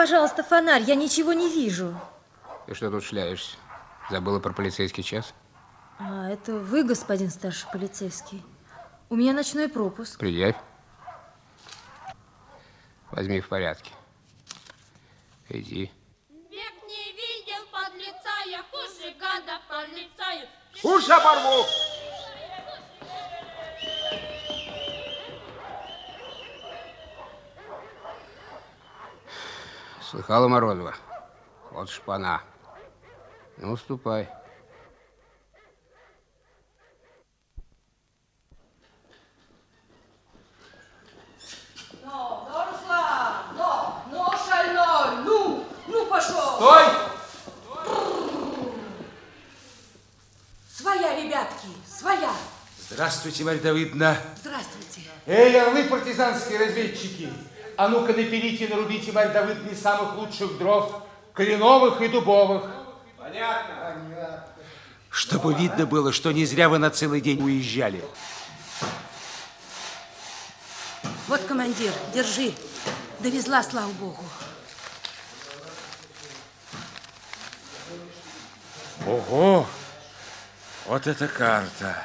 пожалуйста, фонарь, я ничего не вижу. Ты что тут шляешься? Забыла про полицейский час? А, это вы, господин старший полицейский. У меня ночной пропуск. Предъявь. Возьми в порядке. Иди. Век не видел подлеца, я хуже гада полицаю. Уши оборву! Слыхала Морозова? Вот шпана. Ну, ступай. Ну, ну, Руслан, ну, ну, шальной, ну, ну, пошел. Стой! Своя, ребятки, своя. Здравствуйте, Марья Давыдовна. Здравствуйте. Эй, орлы партизанские разведчики! А ну-ка напилите и нарубите, Давыдовна, из самых лучших дров, кленовых и дубовых. Понятно. Чтобы видно было, что не зря вы на целый день уезжали. Вот, командир, держи. Довезла, слава богу. Ого! Вот эта карта.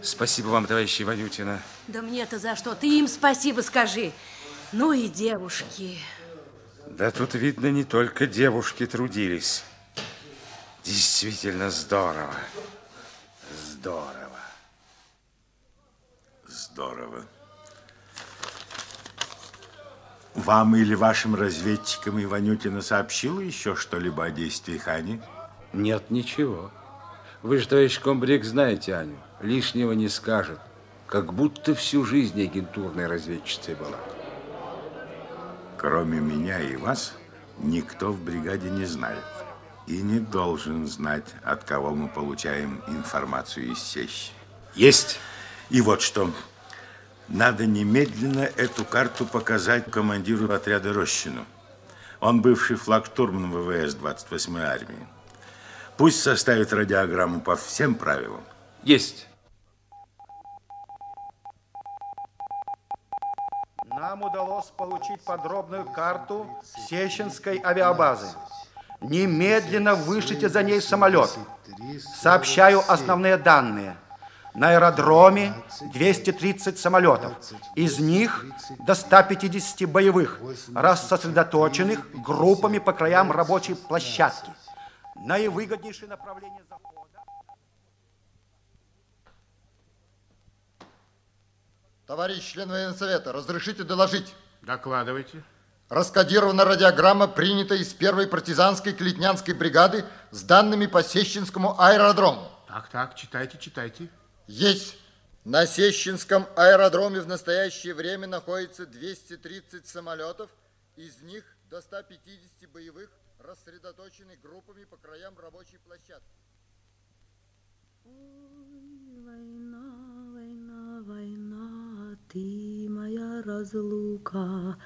Спасибо вам, товарищ Иванютина. Да мне-то за что? Ты им спасибо скажи. Ну и девушки. Да тут, видно, не только девушки трудились. Действительно здорово. Здорово. Здорово. Вам или вашим разведчикам Иванютина сообщила еще что-либо о действиях Ани? Нет, ничего. Вы же, товарищ комбриг, знаете Аню. Лишнего не скажет. Как будто всю жизнь агентурной разведчицей была. Кроме меня и вас, никто в бригаде не знает. И не должен знать, от кого мы получаем информацию из сещи. Есть. И вот что. Надо немедленно эту карту показать командиру отряда Рощину. Он бывший флагштурман ВВС 28-й армии. Пусть составит радиограмму по всем правилам. Есть. Нам удалось получить подробную карту Сеченской авиабазы. Немедленно вышлите за ней самолет. Сообщаю основные данные. На аэродроме 230 самолетов. Из них до 150 боевых, рассосредоточенных группами по краям рабочей площадки. Наивыгоднейшее направление Товарищ член военсовета, разрешите доложить? Докладывайте. Раскодирована радиограмма, принята из первой партизанской Клетнянской бригады с данными по Сещинскому аэродрому. Так, так, читайте, читайте. Есть. На Сещинском аэродроме в настоящее время находится 230 самолетов, из них до 150 боевых, рассредоточены группами по краям рабочей площадки. Война, война, война, ты моя разлука.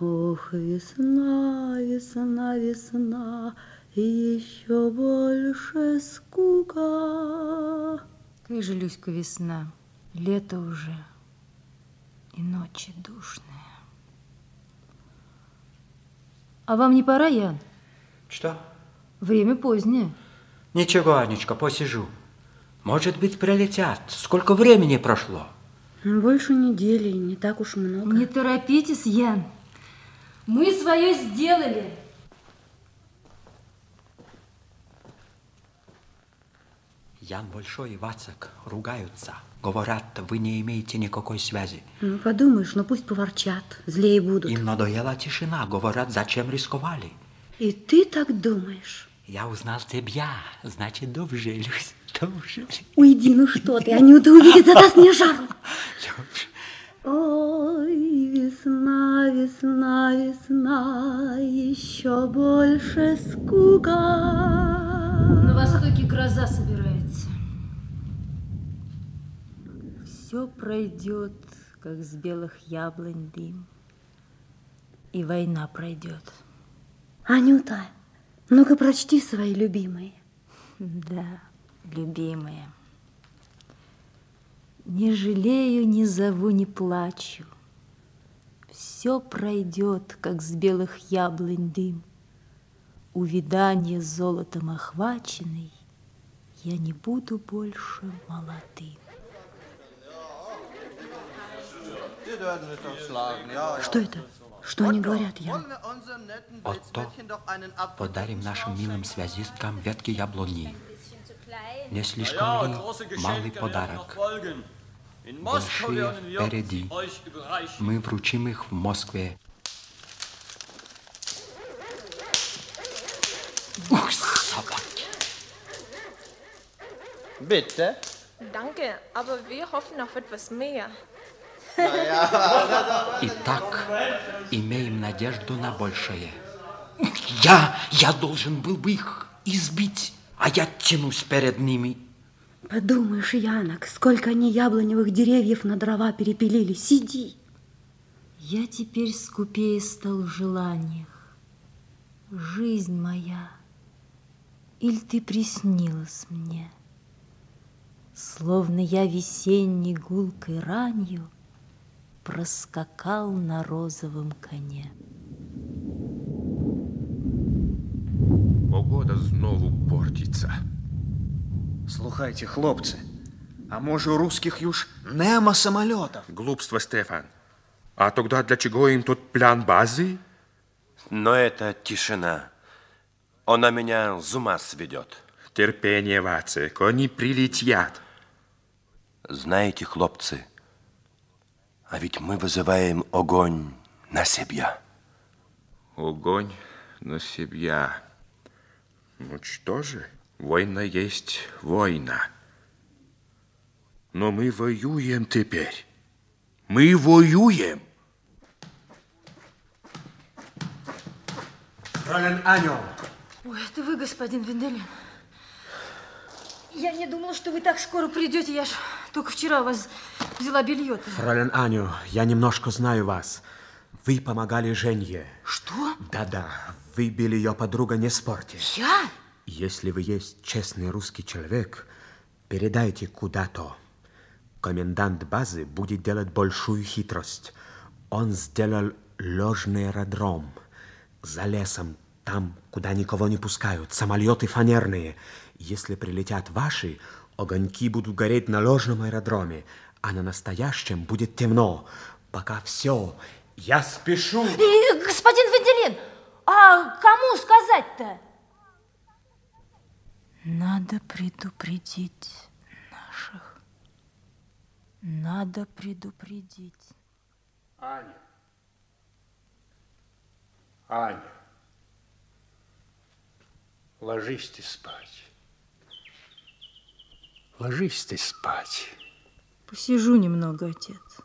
Ох, весна, весна, весна, и еще больше скука. Какая же, Люська, весна. Лето уже. И ночи душные. А вам не пора, Ян? Что? Время позднее. Ничего, Анечка, посижу. Может быть, прилетят. Сколько времени прошло? Больше недели, не так уж много. Не торопитесь, Ян. Мы свое сделали. Ян Большой и Вацак ругаются. Говорят, вы не имеете никакой связи. Ну, подумаешь, ну пусть поворчат, злее будут. Им надоела тишина. Говорят, зачем рисковали. И ты так думаешь? Я узнал тебя. Значит, довжились. Довжились. Уйди, ну что ты, Анюта увидит, задаст мне жару. Ой, весна, весна, весна, еще больше скука. На востоке гроза собирается. Все пройдет, как с белых яблонь дым. И война пройдет. Анюта, ну-ка прочти свои любимые. Да, любимые. Не жалею, не зову, не плачу. все пройдет, как с белых яблонь дым. Увидание золотом охваченный, я не буду больше молодым. Что это? Что они говорят, Ян? Отто, подарим нашим милым связисткам ветки яблони. Не слишком ли малый подарок? Большие впереди. Мы вручим их в Москве. Ух, собаки! Bitte? Danke, aber wir hoffen auf etwas mehr. Итак, имеем надежду на большее. Я, я должен был бы их избить, а я тянусь перед ними. Подумаешь, Янок, сколько они яблоневых деревьев на дрова перепилили. Сиди. Я теперь скупее стал в желаниях. Жизнь моя, или ты приснилась мне? Словно я весенней гулкой ранью Проскакал на розовом коне. Погода знову портиться. Слухайте, хлопці, а може у русских юж нема самолетов? Глупство, Стефан. А тогда для чего им тот план базы? Но это тишина. Она меня с ума сведет. Терпение, Вацик, они прилетят. Знаете, хлопцы, а ведь мы вызываем огонь на себя. Огонь на себя. Ну что же, война есть война. Но мы воюем теперь. Мы воюем. Фролен Аню. Ой, это вы, господин Венделин. Я не думала, что вы так скоро придете. Я ж только вчера у вас взяла белье. -то. Фролен Аню, я немножко знаю вас. Вы помогали Жене. Что? Да-да, вы били ее подруга, не спорьте. Я? Если вы есть честный русский человек, передайте куда-то. Комендант базы будет делать большую хитрость. Он сделал ложный аэродром за лесом, там, куда никого не пускают, самолеты фанерные. Если прилетят ваши, огоньки будут гореть на ложном аэродроме, а на настоящем будет темно. Пока все. Я спешу. И, господин Венделин, а кому сказать-то? Надо предупредить наших. Надо предупредить. Аня. Аня. Ложись ты спать. Ложись ты спать. Посижу немного, отец.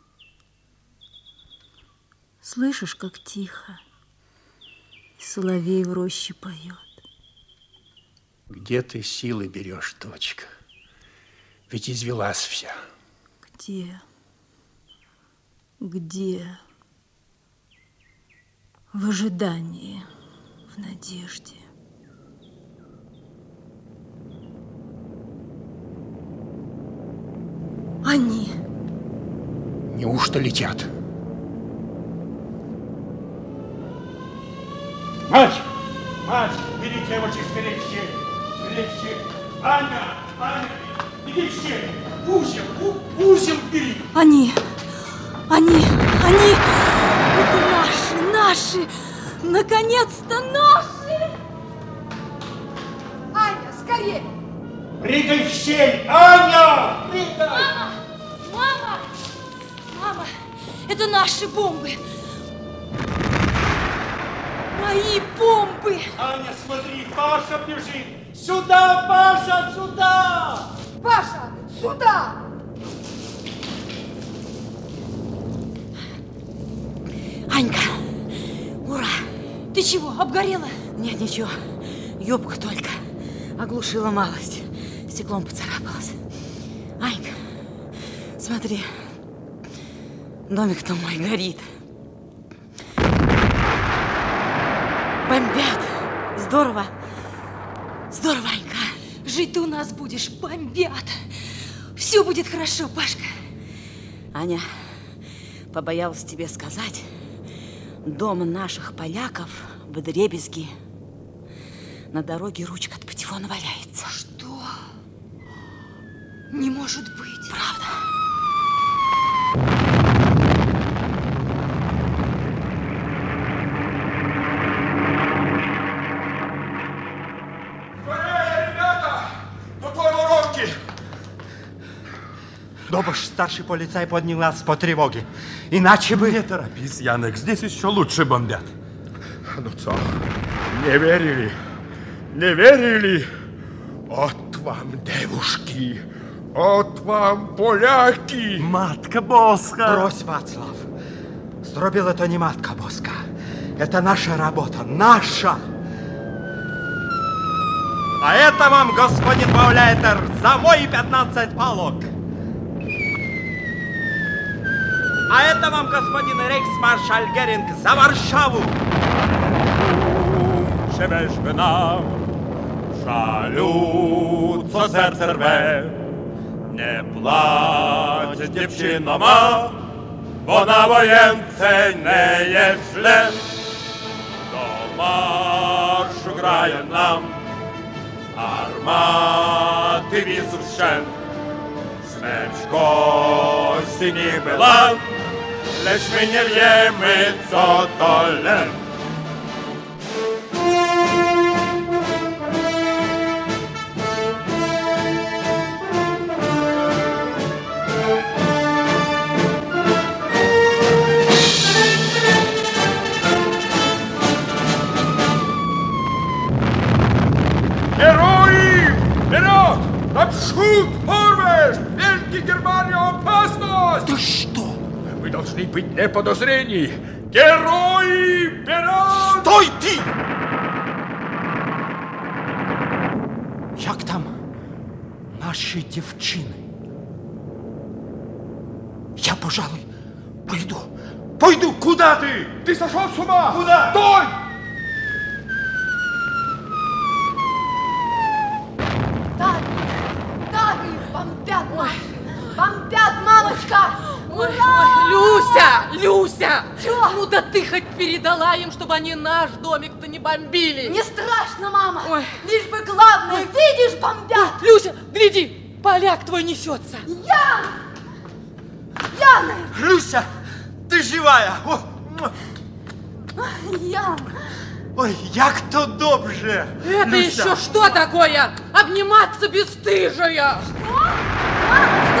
Слышишь, как тихо? И соловей в роще поет. Где ты силы берешь, дочка? Ведь извелась вся. Где? Где? В ожидании, в надежде. Они. Неужто летят? Мать! Мать! Берите его через скорее в щель! Скорее в щель! Аня! Аня! Иди в щель! Узел! У, узел бери! Они! Они! Они! Это наши! Наши! Наконец-то наши! Аня, скорее! Прыгай в щель! Аня! Прыгай! Мама! Мама! Мама! Это наши бомбы! Мои бомбы! Аня, смотри, Паша бежит! Сюда, Паша, сюда! Паша, сюда! Анька, ура! Ты чего, обгорела? Нет, ничего, юбка только. Оглушила малость. Стеклом поцарапалась. Анька, смотри, домик-то мой горит. Бомбят. Здорово. Здорово, Анька. Жить ты у нас будешь, бомбят. Все будет хорошо, Пашка. Аня, побоялась тебе сказать, Дом наших поляков в дребезги. На дороге ручка от патефона валяется. Что? Не может быть. Правда. Добуш, старший полицай поднял нас по тревоге. Иначе бы... Не торопись, Янек, здесь еще лучше бомбят. Ну что, не верили? Не верили? От вам девушки, от вам поляки. Матка Боска. Брось, Вацлав. Зробил это не матка Боска. Это наша работа, наша. А это вам, господин Бауляйтер, за мои 15 палок. А это вам, господин рейхсмаршал Геринг, за Варшаву. Живеш би нам, жалю, co serce rwe. Nie plać dziewczyno ma, bo na wojence nie jest źle. Do marszu grają nam armaty wizów szczęt. Śmierć kości nie była, lecz my nie wiemy, co to lęk. Быть не подозрений! Герои! Вперед! Стой ты! Як там наши девчины? Я, пожалуй, пойду. Пойду! Куда ты? Ты сошел с ума? Куда? Стой! Да ты хоть передала им, чтобы они наш домик-то не бомбили. Не страшно, мама. Лишь бы главное, видишь, бомбят. Люся, гляди, поляк твой несется. Ян! Яна! Люся, ты живая! О, Ян! ой, як то добре! Это Люся. еще что такое? Обниматься бесстыжая! Мама, что вы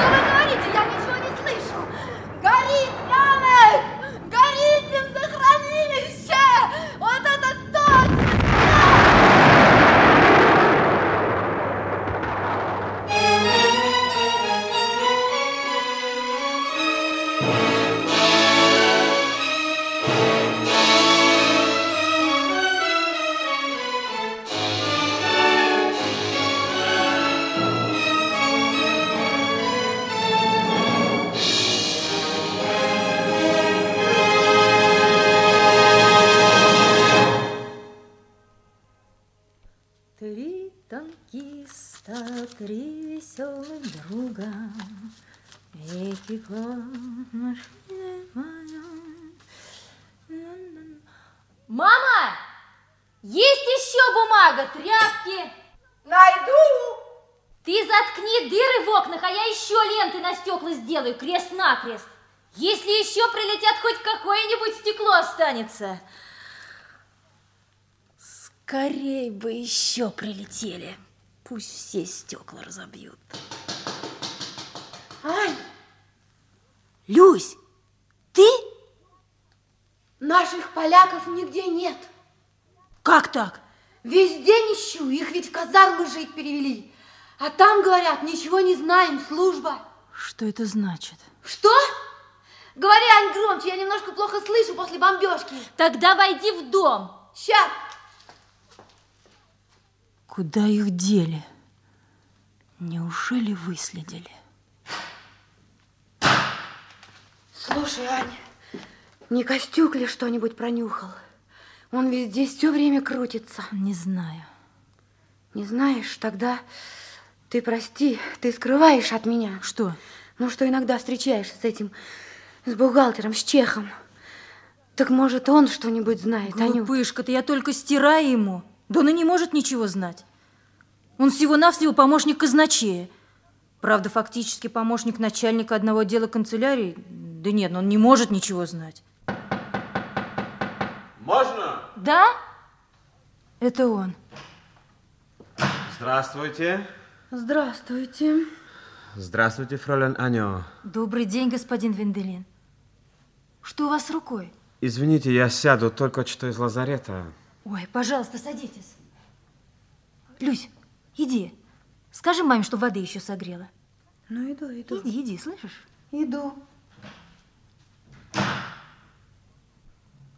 сделаю, крест-накрест. Если еще прилетят, хоть какое-нибудь стекло останется. Скорей бы еще прилетели. Пусть все стекла разобьют. Ань, Люсь, ты? наших поляков нигде нет. Как так? Везде ищу, их ведь в казармы жить перевели. А там, говорят, ничего не знаем, служба. Что это значит? Что? Говори, Ань, громче, я немножко плохо слышу после бомбежки. Тогда войди в дом. Сейчас. Куда их дели? Неужели выследили? Слушай, Ань, не Костюк ли что-нибудь пронюхал? Он ведь здесь все время крутится. Не знаю. Не знаешь, тогда ты прости, ты скрываешь от меня. Что? Ну, что иногда встречаешься с этим, с бухгалтером, с чехом. Так может, он что-нибудь знает, Анют? Глупышка-то, я только стираю ему. Да он и не может ничего знать. Он всего-навсего помощник казначея. Правда, фактически помощник начальника одного отдела канцелярии. Да нет, он не может ничего знать. Можно? Да? Это он. Здравствуйте. Здравствуйте. Здравствуйте, фролен Анё. Добрый день, господин Венделин. Что у вас с рукой? Извините, я сяду только что из лазарета. Ой, пожалуйста, садитесь. Люсь, иди. Скажи маме, что воды еще согрела. Ну, иду, иду. Иди, иди, слышишь? Иду.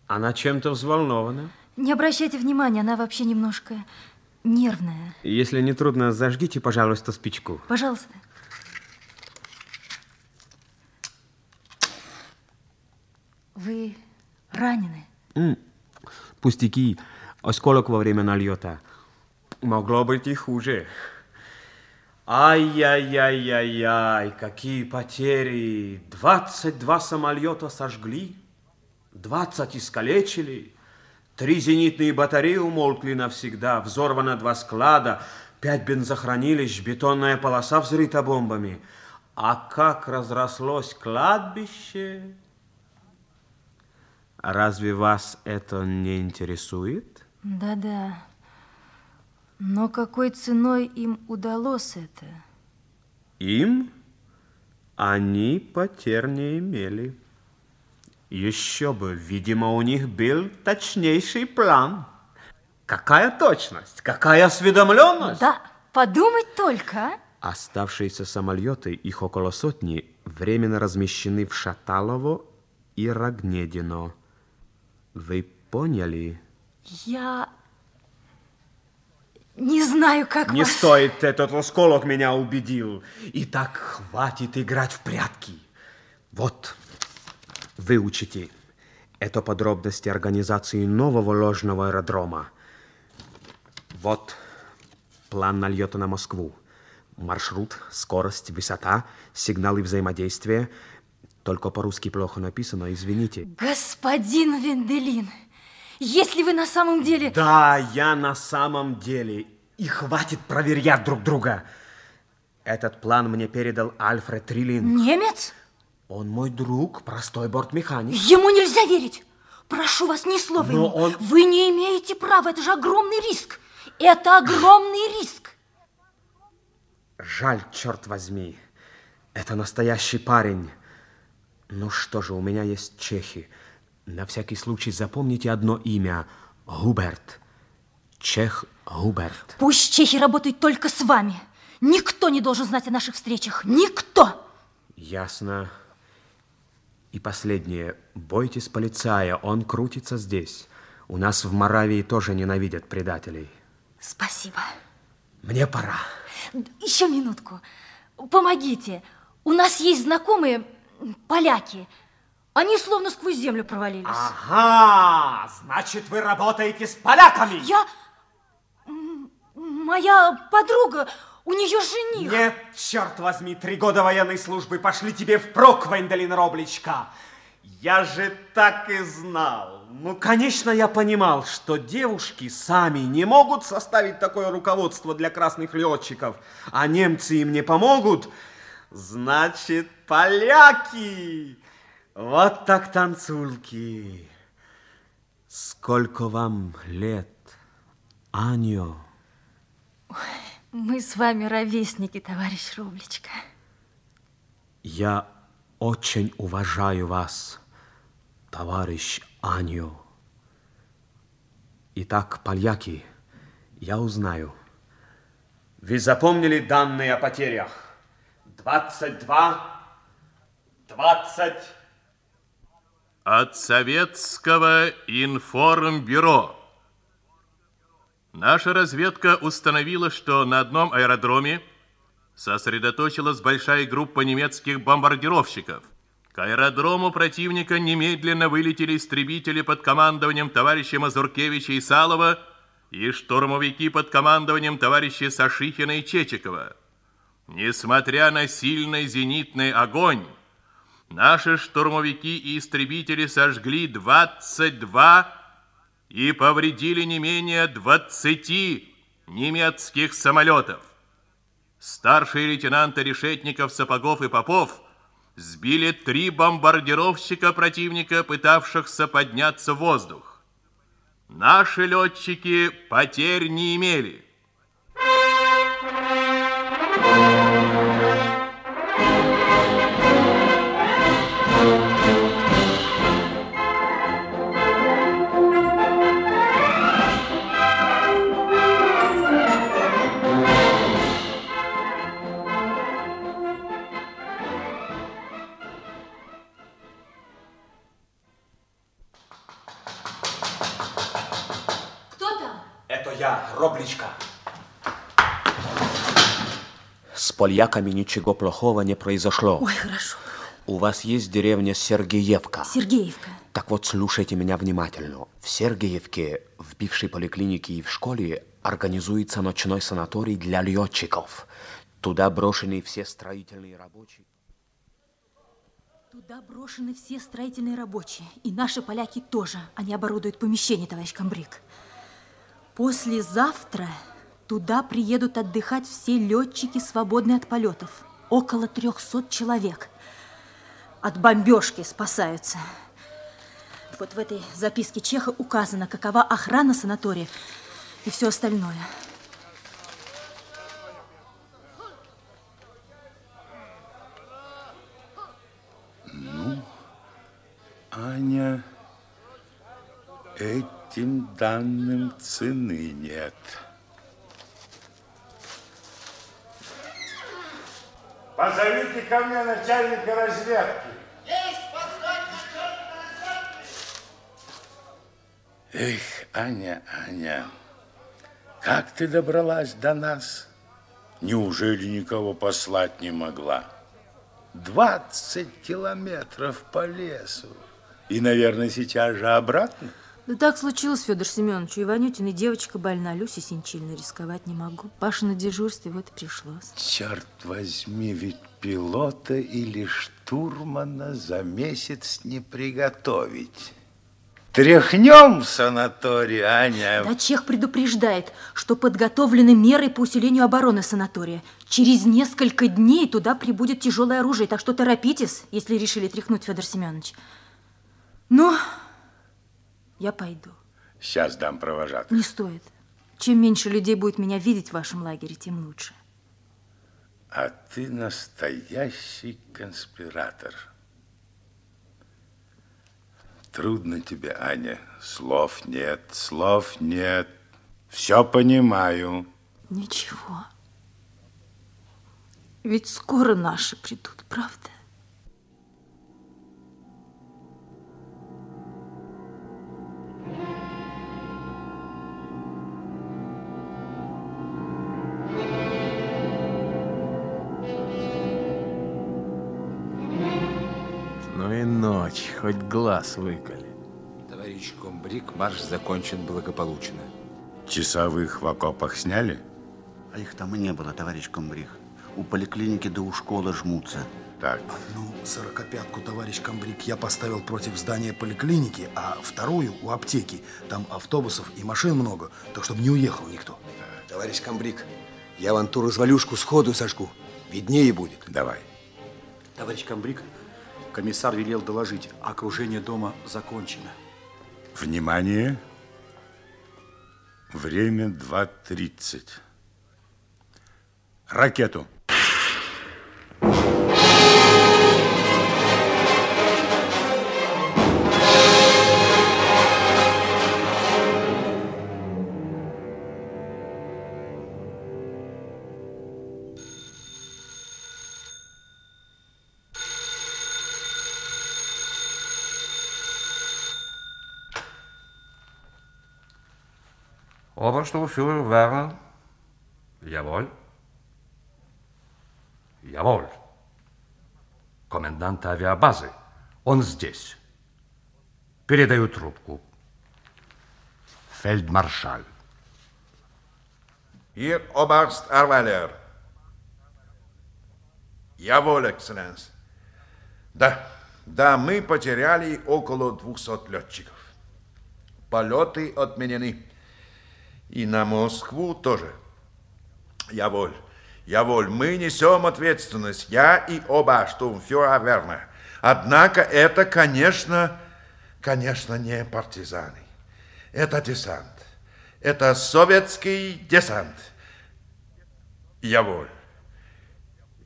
Она чем-то взволнована. Не обращайте внимания, она вообще немножко нервная. Если не трудно, зажгите, пожалуйста, спичку. Пожалуйста. Вы ранены? М, Пустяки. Осколок во время налета. Могло быть и хуже. Ай-яй-яй-яй-яй, какие потери. 22 самолета сожгли, 20 искалечили, три зенитные батареи умолкли навсегда, взорвано два склада, пять бензохранилищ, бетонная полоса взрыта бомбами. А как разрослось кладбище... Разве вас это не интересует? Да-да. Но какой ценой им удалось это? Им они потерь не имели. Еще бы, видимо, у них был точнейший план. Какая точность, какая осведомленность! Да, подумать только, а? Оставшиеся самолеты, их около сотни, временно размещены в Шаталово и Рогнедино. Вы поняли? Я не знаю, как Не вас... стоит, этот осколок меня убедил. Итак, хватит играть в прятки. Вот, выучите. Это подробности организации нового ложного аэродрома. Вот план налета на Москву. Маршрут, скорость, высота, сигналы взаимодействия. Только по-русски плохо написано, извините. Господин Венделин, если вы на самом деле... Да, я на самом деле. И хватит проверять друг друга. Этот план мне передал Альфред Трилин. Немец? Он мой друг, простой бортмеханик. Ему нельзя верить. Прошу вас, ни слова Но ему. он- Вы не имеете права, это же огромный риск. Это огромный риск. Жаль, черт возьми. Это настоящий парень. Ну что же, у меня есть чехи. На всякий случай запомните одно имя. Губерт. Чех Губерт. Пусть чехи работают только с вами. Никто не должен знать о наших встречах. Никто. Ясно. И последнее. Бойтесь полицая, он крутится здесь. У нас в Моравии тоже ненавидят предателей. Спасибо. Мне пора. Еще минутку. Помогите. У нас есть знакомые поляки. Они словно сквозь землю провалились. Ага, значит, вы работаете с поляками. Я... Моя подруга, у нее жених. Нет, черт возьми, три года военной службы пошли тебе впрок, Венделин Робличка. Я же так и знал. Ну, конечно, я понимал, что девушки сами не могут составить такое руководство для красных летчиков, а немцы им не помогут. Значит, поляки. Вот так танцульки. Сколько вам лет, Аню? Мы с вами ровесники, товарищ Рублечка. Я очень уважаю вас, товарищ Аню. Итак, поляки, я узнаю. Вы запомнили данные о потерях? 22, 20... От Советского информбюро. Наша разведка установила, что на одном аэродроме сосредоточилась большая группа немецких бомбардировщиков. К аэродрому противника немедленно вылетели истребители под командованием товарища Мазуркевича и Салова и штурмовики под командованием товарища Сашихина и Чечикова. Несмотря на сильный зенитный огонь, Наши штурмовики и истребители сожгли 22 и повредили не менее 20 немецких самолетов. Старшие лейтенанты Решетников, Сапогов и Попов сбили три бомбардировщика противника, пытавшихся подняться в воздух. Наши летчики потерь не имели. Поляками ничего плохого не произошло. Ой, хорошо. У вас есть деревня Сергеевка. Сергеевка. Так вот, слушайте меня внимательно. В Сергеевке, в бывшей поликлинике и в школе организуется ночной санаторий для летчиков. Туда брошены все строительные рабочие. Туда брошены все строительные рабочие. И наши поляки тоже. Они оборудуют помещение, товарищ Камбрик. Послезавтра туда приедут отдыхать все летчики, свободные от полетов. Около 300 человек. От бомбежки спасаются. Вот в этой записке Чеха указано, какова охрана санатория и все остальное. Ну, Аня, этим данным цены нет. Позовите ко мне начальника разведки. Эх, Аня, Аня, как ты добралась до нас? Неужели никого послать не могла? 20 километров по лесу. И, наверное, сейчас же обратно? Да так случилось, Федор Семенович. У Иванютиной девочка больна, Люся Синчильна. Рисковать не могу. Паша на дежурстве, вот и пришлось. Черт возьми, ведь пилота или штурмана за месяц не приготовить. Тряхнем в санаторий, Аня. Да Чех предупреждает, что подготовлены меры по усилению обороны санатория. Через несколько дней туда прибудет тяжелое оружие, так что торопитесь, если решили тряхнуть, Федор Семенович. Ну, я пойду. Сейчас дам провожатых. Не стоит. Чем меньше людей будет меня видеть в вашем лагере, тем лучше. А ты настоящий конспиратор. Трудно тебе, Аня. Слов нет, слов нет. Все понимаю. Ничего. Ведь скоро наши придут, правда? Ночь, хоть глаз выколи. Товарищ Комбриг, марш закончен благополучно. Часовых в окопах сняли? А их там и не было, товарищ комбриг. У поликлиники да у школы жмутся. Так. Одну сорокопятку, товарищ комбриг, я поставил против здания поликлиники, а вторую у аптеки. Там автобусов и машин много, так чтобы не уехал никто. Товарищ комбриг, я вон ту развалюшку сходу сожгу. Виднее будет. Давай. Товарищ комбриг, комиссар велел доложить, окружение дома закончено. Внимание. Время 2.30. Ракету. Obersturmführer Werner. Jawohl. Jawohl. Комендант авиабазы. Он здесь. Передаю трубку. Фельдмаршал. Hier, Oberst Arweiler. Jawohl, Exzellenz. Да, Да, мы потеряли около 200 летчиков. Полеты отменены. И на Москву тоже. Я воль. Я воль. Мы несем ответственность. Я и оба штурмфюрера. Однако это, конечно, конечно, не партизаны. Это десант. Это советский десант. Я воль.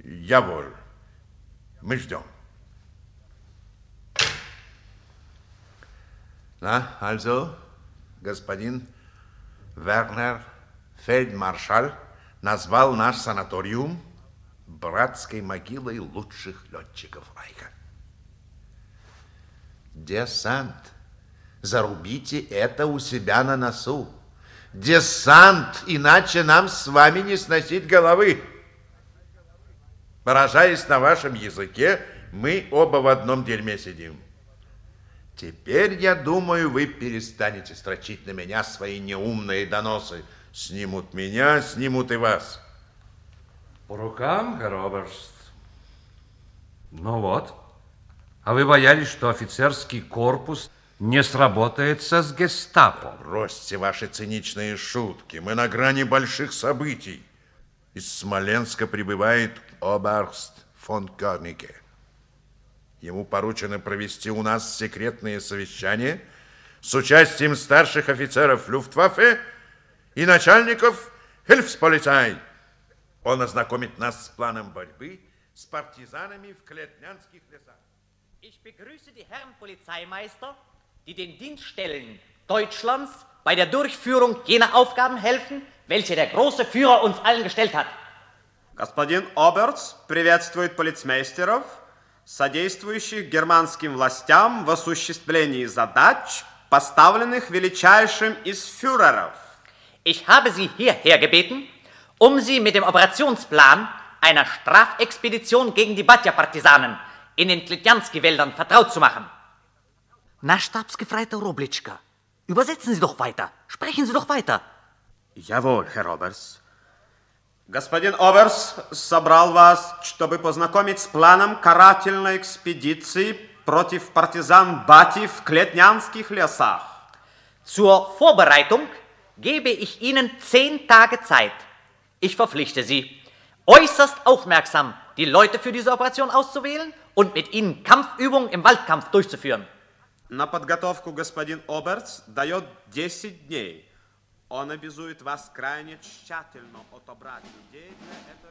Я воль. Мы ждем. Na, also, господин Вернер Фельдмаршал назвал наш санаториум братской могилой лучших летчиков Райка. Десант. Зарубите это у себя на носу. Десант, иначе нам с вами не сносить головы. Выражаясь на вашем языке, мы оба в одном дерьме сидим. Теперь, я думаю, вы перестанете строчить на меня свои неумные доносы. Снимут меня, снимут и вас. По рукам, Роберст. Ну вот. А вы боялись, что офицерский корпус не сработается с гестапо? Бросьте ваши циничные шутки. Мы на грани больших событий. Из Смоленска прибывает Оберст фон Кернике. Ему поручено провести у нас секретные совещания с участием старших офицеров Люфтваффе и начальников Хильфсполицай. Он ознакомит нас с планом борьбы с партизанами в Клетнянских лесах. Ich begrüße die Herren Polizeimeister, die den Dienststellen Deutschlands bei der Durchführung jener Aufgaben helfen, welche der große Führer uns allen gestellt hat. Господин Оберц приветствует полицмейстеров, содействующих германским властям в осуществлении задач, поставленных величайшим из фюреров. Ich habe Sie hierher gebeten, um Sie mit dem Operationsplan einer Strafexpedition gegen die Batja-Partisanen in den Klitjanski-Wäldern vertraut zu machen. Na, Stabsgefreiter Roblitschka, übersetzen Sie doch weiter. Sprechen Sie doch weiter. Jawohl, Herr Оберс. Господин Оберс собрал вас, чтобы познакомить с планом карательной экспедиции против партизан Бати в Клетнянских лесах. Zur Vorbereitung gebe ich Ihnen zehn Tage Zeit. Ich verpflichte Sie, äußerst aufmerksam die Leute für diese Operation auszuwählen und mit ihnen Kampfübungen im Waldkampf durchzuführen. На подготовку господин Оберс дает 10 дней. Он обязует вас крайне тщательно отобрать людей для этой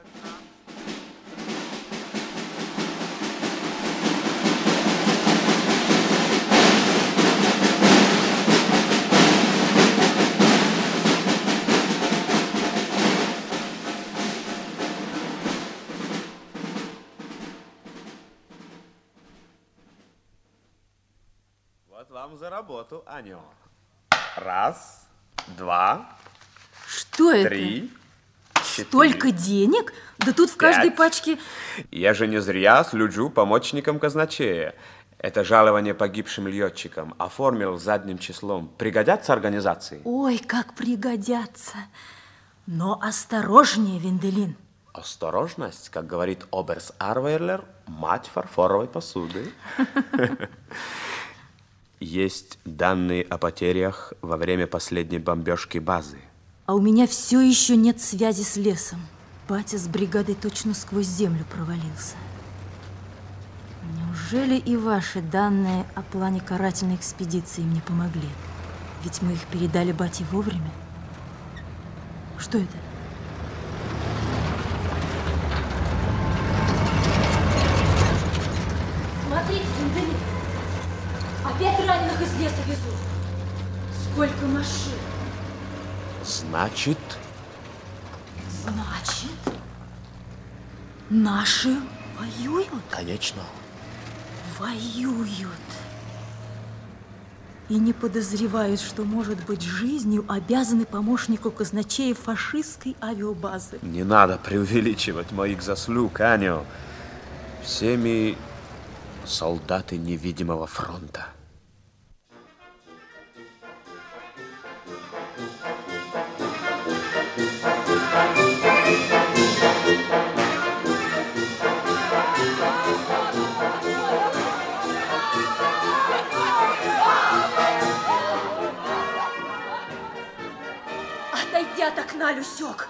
Вот вам за работу, Анё. Раз, два, Что это? три, четыре. Столько денег? Да тут в каждой Пять. пачке... Я же не зря служу помощником казначея. Это жалование погибшим летчикам оформил задним числом. Пригодятся организации? Ой, как пригодятся. Но осторожнее, Венделин. Осторожность, как говорит Оберс Арвейлер, мать фарфоровой посуды. Есть данные о потерях во время последней бомбежки базы. А у меня все еще нет связи с лесом. Батя с бригадой точно сквозь землю провалился. Неужели и ваши данные о плане карательной экспедиции мне помогли? Ведь мы их передали бате вовремя. Что это? Смотрите, Венделин, опять раненых из леса везут. Сколько машин. Значит, Значит, наши воюют? конечно, Воюют. И не подозревают, что, может быть, жизнью обязаны помощнику казначея фашистской авиабазы. не надо преувеличивать моих заслуг, Аню. Всеми солдаты невидимого фронта. Окна, Люсек.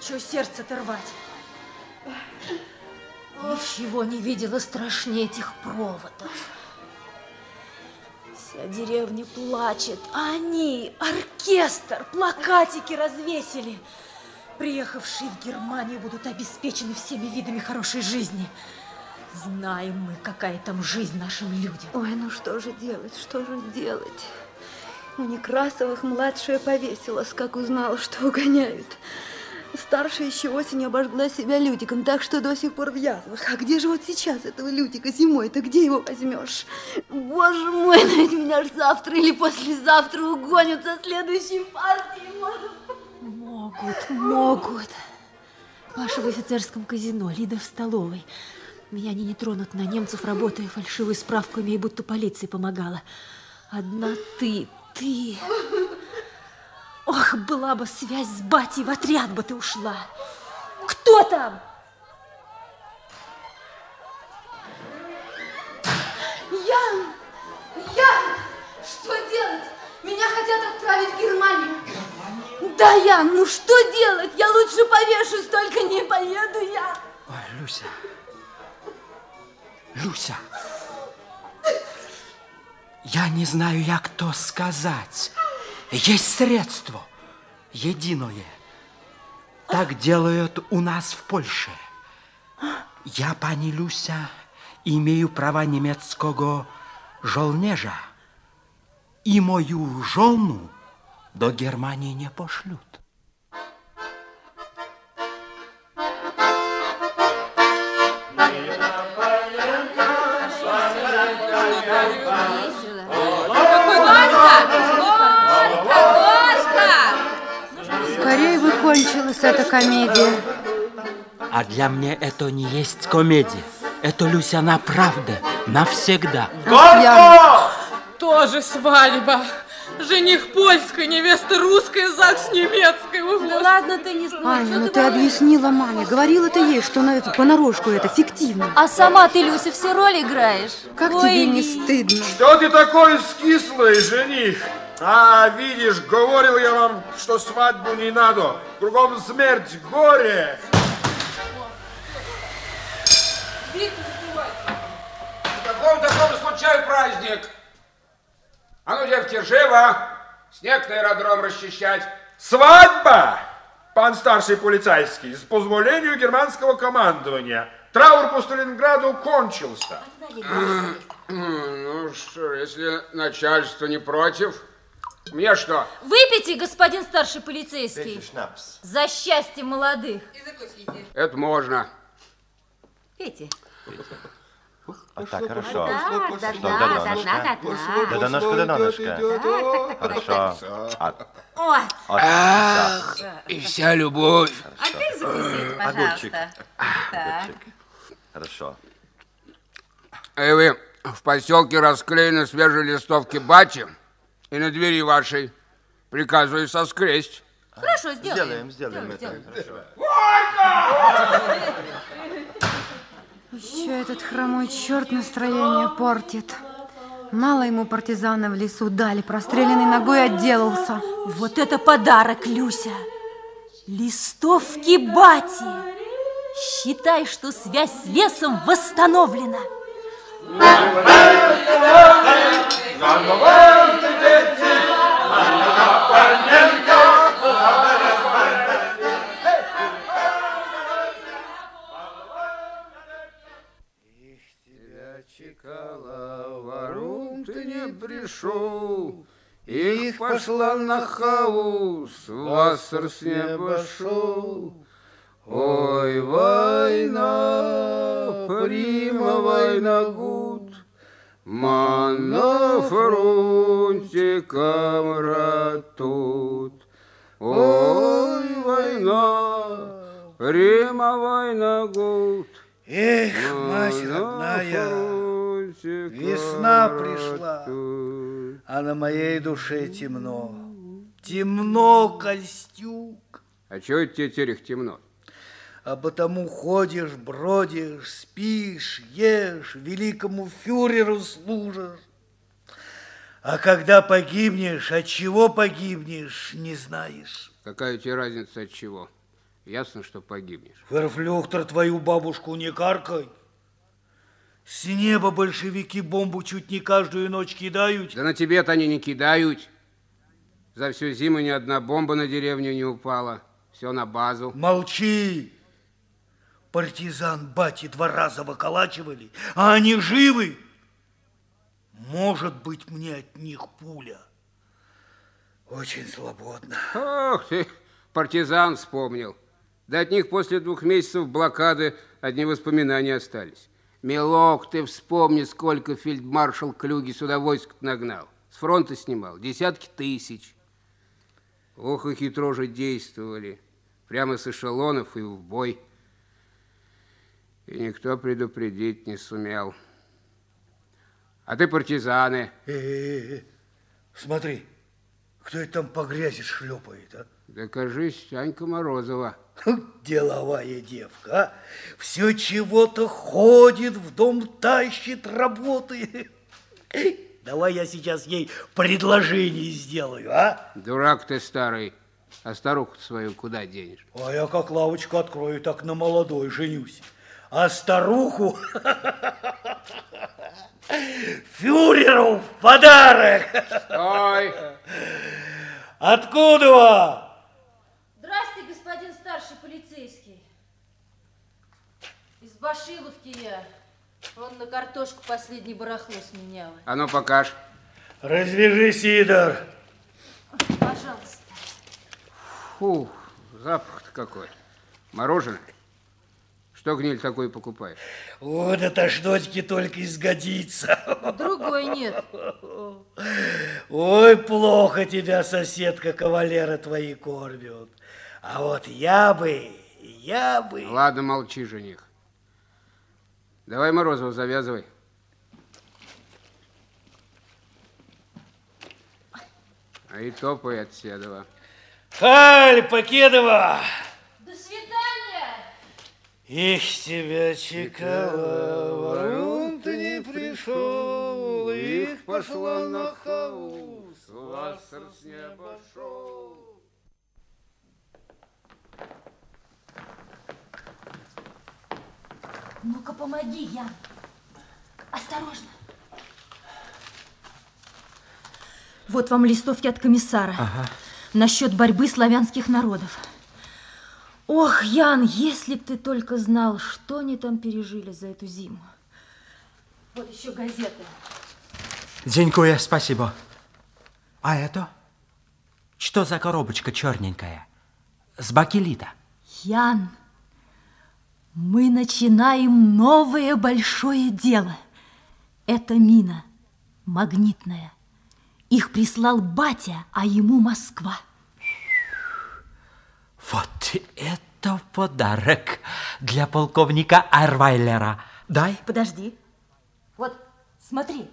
Чего сердце-то рвать? Ничего не видела страшнее этих проводов. Вся деревня плачет, а они, оркестр, плакатики развесили. Приехавшие в Германию будут обеспечены всеми видами хорошей жизни. Знаем мы, какая там жизнь нашим людям. Ой, ну что же делать, что же делать? У Некрасовых младшая повесилась, как узнала, что угоняют. Старшая еще осенью обожгла себя лютиком, так что до сих пор в язвах. А где же вот сейчас этого лютика зимой-то? Где его возьмешь? Боже мой, ну ведь меня ж завтра или послезавтра угонят со следующей партии. Могут, могут. Паша в офицерском казино, Лида в столовой. Меня они не тронут на немцев, работая фальшивую справку, имея будто полиции помогала. Одна ты, ты. Ох, была бы связь с батей, в отряд бы ты ушла. Кто там? Ян! Ян! Что делать? Меня хотят отправить в Германию. Да, Ян, ну что делать? Я лучше повешусь, только не поеду я. Ой, Люся. Люся. Я не знаю, як то сказать. Есть средство единое. Так делают у нас в Польше. Я, пани Люся, имею права немецкого żołnierza и мою жену до Германии не пошлют. Кончилась эта комедия. А для меня это не есть комедия. Это, Люся, на правда, навсегда. Тоже свадьба. Жених польской, невеста русская, ЗАГС немецкой. Да ладно ты не знаешь. Аня, ну ты объяснила маме, говорила ты ей, что на это понарошку это фиктивно. А сама ты, Люся, всю роль играешь. Как Ой, тебе не стыдно? Что ты такой скислый, жених? А, видишь, говорил я вам, что свадьбу не надо. Кругом смерть, горе. Каком таком случаю праздник? А ну, девки, живо! Снег на аэродром расчищать. Свадьба, пан старший полицейский, с позволения германского командования. Траур по Сталинграду кончился. Ну что, если начальство не против, мне что? Выпейте, господин старший полицейский. шнапс. За счастье молодых. Это можно. Пейте. Вот так, хорошо. Да, да, да, да, да, да, До донышка, до донышка. Хорошо. Ой. Ах, и вся любовь. Опять Огурчик. пожалуйста. Огурчик. Хорошо. Эй, вы в поселке расклеены свежие листовки бати, и на двери вашей приказываю соскресть. Хорошо, Сделаем, сделаем это. Хорошо. Еще этот хромой черт настроение портит. Мало ему партизана в лесу дали, простреленный ногой отделался. Вот это подарок, Люся! Листовки бати! Считай, что связь с лесом восстановлена. Пришел, Ich пошла nach Haus, Wasser с неба шел. Ой, война, prima война gut, Mann на фронте, Kamerad тут. Ой, война, prima война gut, Эх, мать родная, весна пришла, а на моей душе темно. Темно, Костюк. А чего это тебе теперь темно? А потому ходишь, бродишь, спишь, ешь, великому фюреру служишь. А когда погибнешь, от чего погибнешь, не знаешь. Какая тебе разница от чего? Ясно, что погибнешь. Верфлюхтер, твою бабушку не каркай. С неба большевики бомбу чуть не каждую ночь кидают. Да на тебе-то они не кидают. За всю зиму ни одна бомба на деревню не упала. Все на базу. Молчи! Партизан бати два раза выколачивали, а они живы. Может быть, мне от них пуля. Очень свободно. Ох ты, партизан вспомнил. Да от них после двух месяцев блокады одни воспоминания остались. Милок, ты вспомни, сколько фельдмаршал Клюги сюда войск нагнал. С фронта снимал, десятки тысяч. Ох, и хитро же действовали. Прямо с эшелонов и в бой. И никто предупредить не сумел. А ты партизаны. Э -э -э. Смотри, кто это там по грязи шлепает, а? Да кажись, Анька Морозова. Деловая девка, а? Все чего-то ходит, в дом тащит, работает. Давай я сейчас ей предложение сделаю, а? Дурак ты старый. А старуху свою куда денешь? А я как лавочку открою, так на молодой женюсь. А старуху фюреру в подарок. Стой! Откуда? Здрасте, господин старший полицейский. Из Башиловки я. Он на картошку последний барахло сменяла. А ну, покаж. Развяжи, Сидор. Пожалуйста. Фу, запах-то какой. Мороженое? Что гниль такой покупаешь? Вот это штучки только изгодится. Другой нет. Ой, плохо тебя, соседка, кавалера твои кормят. А вот я бы, я бы... Ладно, молчи, жених. Давай, Морозова, завязывай. А и топай от Седова. Халь, Покедова! До свидания! Ich тебя чекала, warum ты не пришел, ich пошла nach Haus, Wasser с неба шел. Ну-ка, помоги, Ян. Осторожно. Вот вам листовки от комиссара. Ага. Насчет борьбы славянских народов. Ох, Ян, если б ты только знал, что они там пережили за эту зиму. Вот еще газеты. Дзенькуя, спасибо. А это? Что за коробочка черненькая? С бакелита. Ян, мы начинаем новое большое дело. Это мина магнитная. Их прислал батя, а ему Москва. Вот это подарок для полковника Арвайлера. Дай. Подожди. Вот, смотри.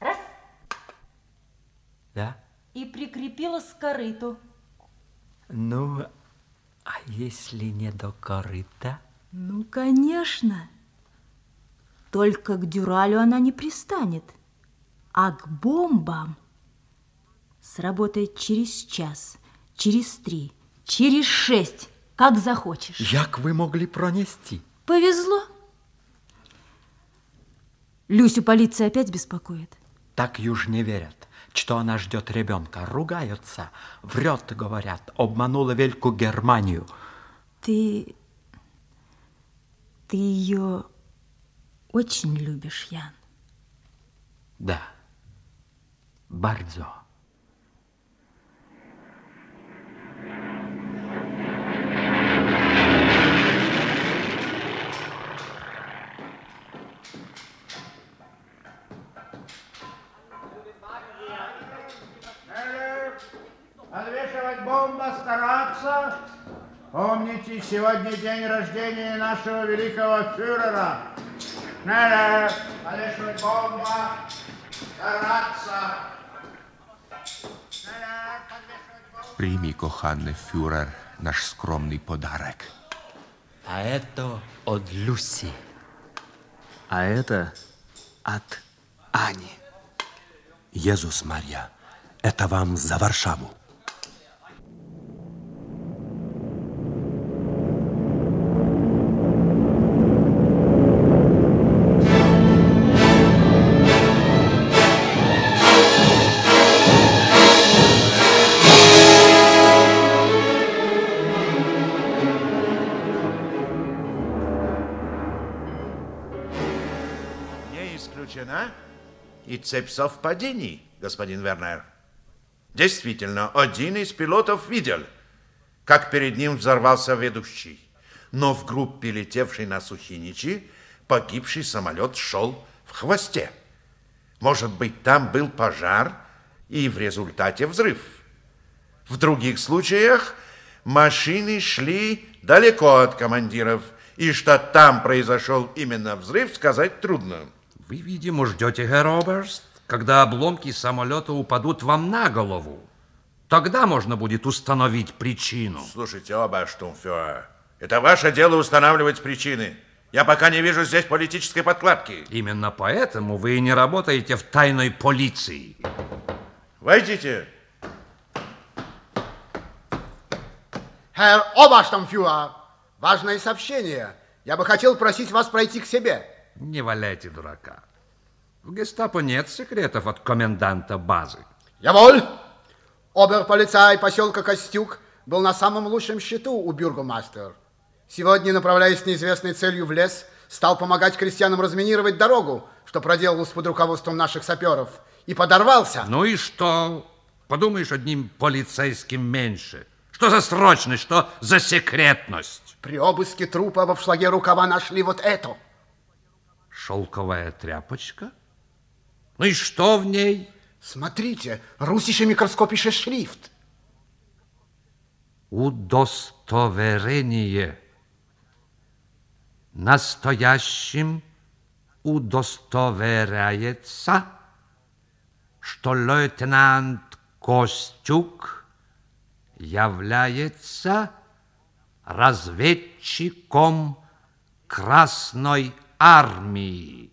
Раз. Да? И прикрепила с корыту. Ну, а если не до корыта? Ну, конечно. Только к дюралю она не пристанет, а к бомбам сработает через час, через три, через шесть, как захочешь. Як вы могли пронести? Повезло. Люсю полиция опять беспокоит. Так юж не верят, что она ждет ребенка. Ругаются, врет, говорят, обманула Вельку Германию. Ты... Ты ее очень любишь, Ян. Да, bardzo. Помните, сегодня день рождения нашего великого фюрера. Шнеллер, подвешивать бомба, стараться. Прими, коханный фюрер, наш скромный подарок. А это от Люси. А это от Ани. Иисус Марья, это вам за Варшаву. И цепь совпадений, господин Вернер. Действительно, один из пилотов видел, как перед ним взорвался ведущий. Но в группе, летевшей на Сухиничи, погибший самолет шел в хвосте. Может быть, там был пожар и в результате взрыв. В других случаях машины шли далеко от командиров, и что там произошел именно взрыв, сказать трудно. Вы, видимо, ждете, Herr Оберст, когда обломки самолета упадут вам на голову. Тогда можно будет установить причину. Слушайте, Оберштумфюрер, это ваше дело устанавливать причины. Я пока не вижу здесь политической подкладки. Именно поэтому вы и не работаете в тайной полиции. Войдите. Herr Oberstammführer, важное сообщение. Я бы хотел просить вас пройти к себе. Не валяйте дурака. В гестапо нет секретов от коменданта базы. Jawohl. Оберполицай поселка Костюк был на самом лучшем счету у бюргомастера. Сегодня, направляясь с неизвестной целью в лес, стал помогать крестьянам разминировать дорогу, что проделалось под руководством наших саперов, и подорвался. Ну и что? Подумаешь, одним полицейским меньше. Что за срочность, что за секретность? При обыске трупа во флаге рукава нашли вот это. Шелковая тряпочка? Ну и что в ней? Смотрите, русише микроскопише шрифт. Удостоверение. Настоящим удостоверяется, что лейтенант Костюк является разведчиком Красной Армии. Army.